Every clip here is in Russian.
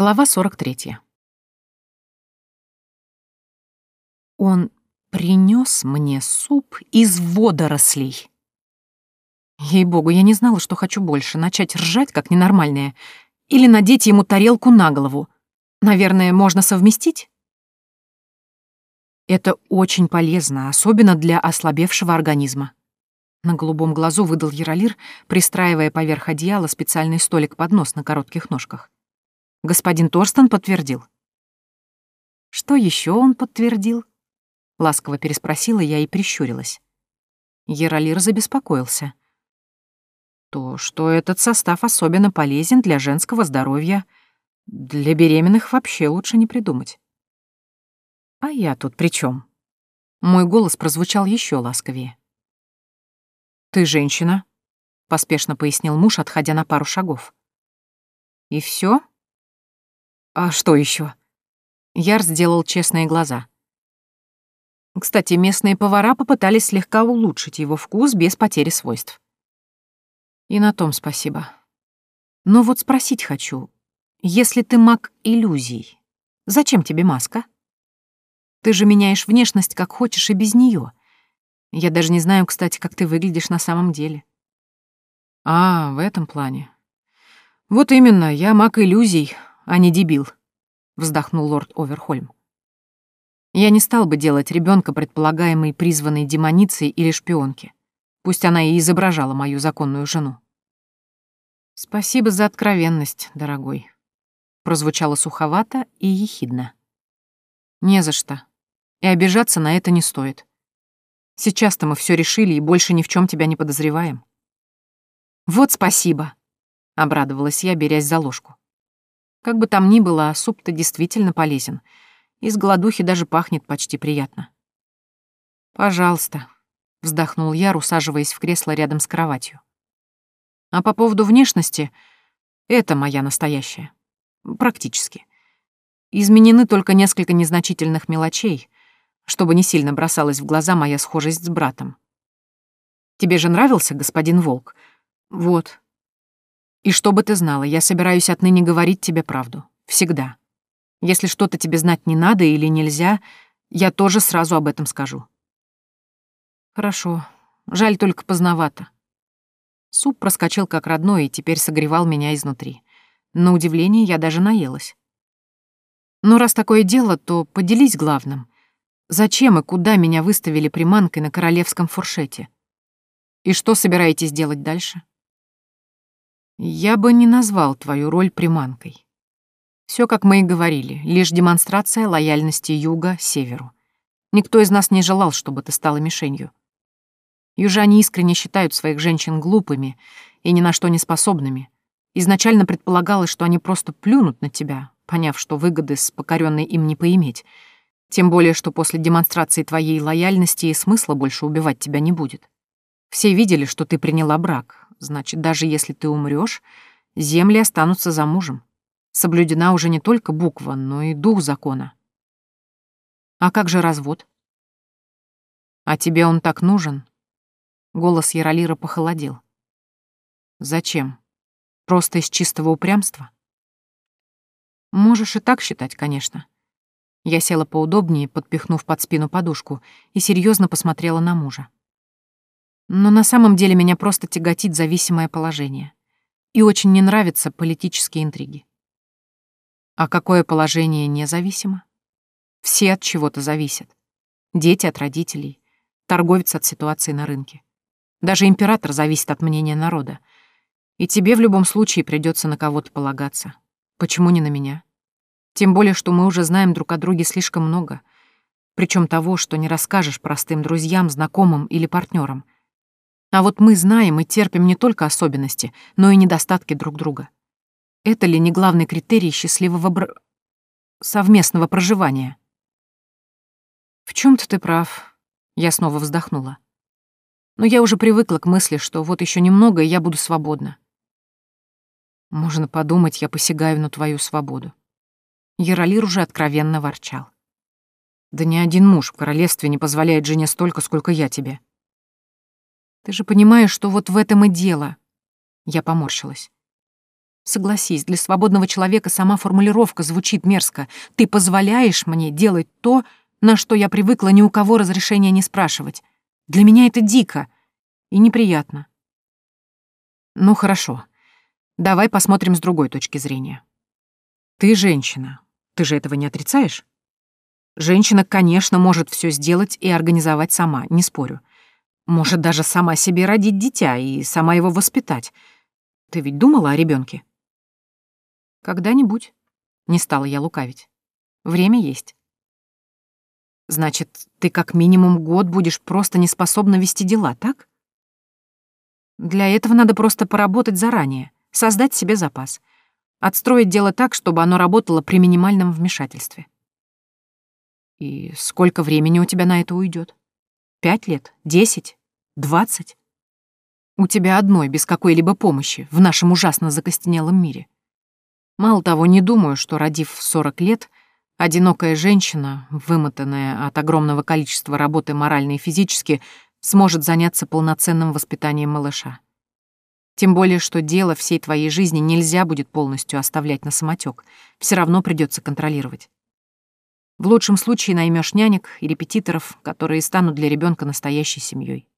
Глава 43. Он принес мне суп из водорослей. Ей-богу, я не знала, что хочу больше — начать ржать, как ненормальная, или надеть ему тарелку на голову. Наверное, можно совместить? Это очень полезно, особенно для ослабевшего организма. На голубом глазу выдал Яролир, пристраивая поверх одеяла специальный столик-поднос на коротких ножках. Господин Торстон подтвердил. Что еще он подтвердил? Ласково переспросила я и прищурилась. Яролир забеспокоился. То, что этот состав особенно полезен для женского здоровья, для беременных вообще лучше не придумать. А я тут при чем? Мой голос прозвучал еще ласковее. «Ты женщина», — поспешно пояснил муж, отходя на пару шагов. «И все? А что еще? Яр сделал честные глаза. Кстати, местные повара попытались слегка улучшить его вкус без потери свойств. И на том спасибо. Но вот спросить хочу. Если ты маг иллюзий, зачем тебе маска? Ты же меняешь внешность как хочешь и без нее. Я даже не знаю, кстати, как ты выглядишь на самом деле. А, в этом плане. Вот именно, я маг иллюзий, а не дебил, вздохнул лорд Оверхольм. Я не стал бы делать ребенка предполагаемой призванной демоницей или шпионки. Пусть она и изображала мою законную жену. Спасибо за откровенность, дорогой. Прозвучало суховато и ехидно. Не за что. И обижаться на это не стоит. Сейчас-то мы все решили и больше ни в чем тебя не подозреваем. Вот спасибо, обрадовалась я, берясь за ложку. Как бы там ни было, суп-то действительно полезен. Из голодухи даже пахнет почти приятно. Пожалуйста, вздохнул я, усаживаясь в кресло рядом с кроватью. А по поводу внешности, это моя настоящая. Практически. Изменены только несколько незначительных мелочей, чтобы не сильно бросалась в глаза моя схожесть с братом. Тебе же нравился господин Волк? Вот. И чтобы ты знала, я собираюсь отныне говорить тебе правду. Всегда. Если что-то тебе знать не надо или нельзя, я тоже сразу об этом скажу. Хорошо. Жаль только поздновато. Суп проскочил как родной и теперь согревал меня изнутри. На удивление я даже наелась. Но раз такое дело, то поделись главным. Зачем и куда меня выставили приманкой на королевском фуршете? И что собираетесь делать дальше? Я бы не назвал твою роль приманкой. Все, как мы и говорили, лишь демонстрация лояльности юга северу. Никто из нас не желал, чтобы ты стала мишенью. Южане искренне считают своих женщин глупыми и ни на что не способными. Изначально предполагалось, что они просто плюнут на тебя, поняв, что выгоды с покоренной им не поиметь — тем более, что после демонстрации твоей лояльности и смысла больше убивать тебя не будет. Все видели, что ты приняла брак. Значит, даже если ты умрёшь, земли останутся за мужем. Соблюдена уже не только буква, но и дух закона. А как же развод? А тебе он так нужен? Голос Яролира похолодел. Зачем? Просто из чистого упрямства? Можешь и так считать, конечно. Я села поудобнее, подпихнув под спину подушку, и серьезно посмотрела на мужа. Но на самом деле меня просто тяготит зависимое положение. И очень не нравятся политические интриги. А какое положение независимо? Все от чего-то зависят. Дети от родителей, торговец от ситуации на рынке. Даже император зависит от мнения народа. И тебе в любом случае придется на кого-то полагаться. Почему не на меня? Тем более, что мы уже знаем друг о друге слишком много. Причем того, что не расскажешь простым друзьям, знакомым или партнерам. А вот мы знаем и терпим не только особенности, но и недостатки друг друга. Это ли не главный критерий счастливого бр... совместного проживания? В чем то ты прав. Я снова вздохнула. Но я уже привыкла к мысли, что вот еще немного, и я буду свободна. Можно подумать, я посягаю на твою свободу. Яролир уже откровенно ворчал. «Да ни один муж в королевстве не позволяет жене столько, сколько я тебе». «Ты же понимаешь, что вот в этом и дело». Я поморщилась. Согласись, для свободного человека сама формулировка звучит мерзко. Ты позволяешь мне делать то, на что я привыкла ни у кого разрешения не спрашивать. Для меня это дико и неприятно. Ну хорошо. Давай посмотрим с другой точки зрения. Ты женщина. Ты же этого не отрицаешь? Женщина, конечно, может все сделать и организовать сама, не спорю. Может даже сама себе родить дитя и сама его воспитать. Ты ведь думала о ребенке? Когда-нибудь. Не стала я лукавить. Время есть. Значит, ты как минимум год будешь просто не способна вести дела, так? Для этого надо просто поработать заранее, создать себе запас, отстроить дело так, чтобы оно работало при минимальном вмешательстве. И сколько времени у тебя на это уйдет? Пять лет? Десять? Двадцать? У тебя одной, без какой-либо помощи, в нашем ужасно закостенелом мире. Мало того, не думаю, что, родив в сорок лет, Одинокая женщина, вымотанная от огромного количества работы морально и физически, сможет заняться полноценным воспитанием малыша. Тем более, что дело всей твоей жизни нельзя будет полностью оставлять на самотек, все равно придется контролировать. В лучшем случае наймешь нянек и репетиторов, которые станут для ребенка настоящей семьей.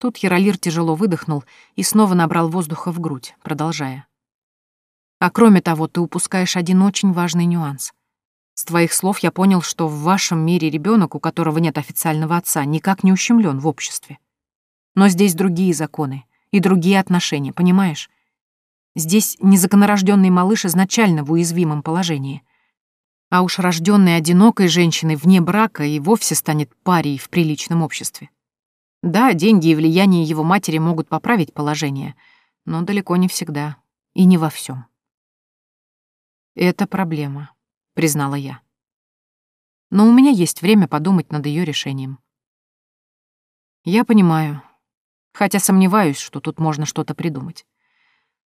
Тут Яролир тяжело выдохнул и снова набрал воздуха в грудь, продолжая. А кроме того, ты упускаешь один очень важный нюанс. С твоих слов я понял, что в вашем мире ребенок, у которого нет официального отца, никак не ущемлен в обществе. Но здесь другие законы и другие отношения, понимаешь? Здесь незаконорожденный малыш изначально в уязвимом положении. А уж рожденный одинокой женщиной вне брака и вовсе станет парией в приличном обществе. Да, деньги и влияние его матери могут поправить положение, но далеко не всегда и не во всем. «Это проблема», — признала я. «Но у меня есть время подумать над ее решением». «Я понимаю, хотя сомневаюсь, что тут можно что-то придумать.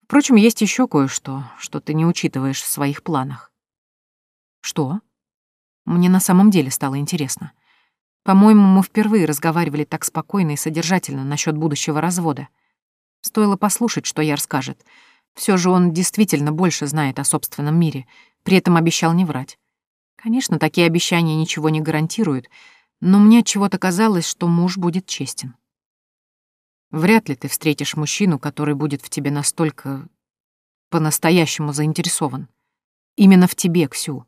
Впрочем, есть еще кое-что, что ты не учитываешь в своих планах». «Что?» Мне на самом деле стало интересно. По-моему, мы впервые разговаривали так спокойно и содержательно насчет будущего развода. Стоило послушать, что Яр скажет — все же он действительно больше знает о собственном мире, при этом обещал не врать. Конечно, такие обещания ничего не гарантируют, но мне от чего-то казалось, что муж будет честен. Вряд ли ты встретишь мужчину, который будет в тебе настолько по-настоящему заинтересован. Именно в тебе, Ксю,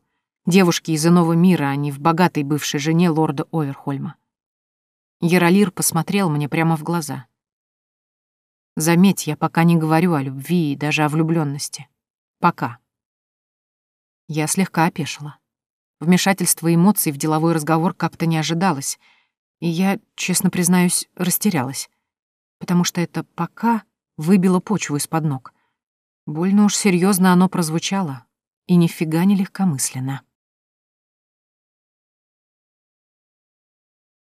девушке из иного мира, а не в богатой бывшей жене лорда Оверхольма. Яролир посмотрел мне прямо в глаза — Заметь, я пока не говорю о любви и даже о влюбленности. Пока. Я слегка опешила. Вмешательство эмоций в деловой разговор как-то не ожидалось, и я, честно признаюсь, растерялась, потому что это «пока» выбило почву из-под ног. Больно уж серьезно оно прозвучало, и нифига не легкомысленно.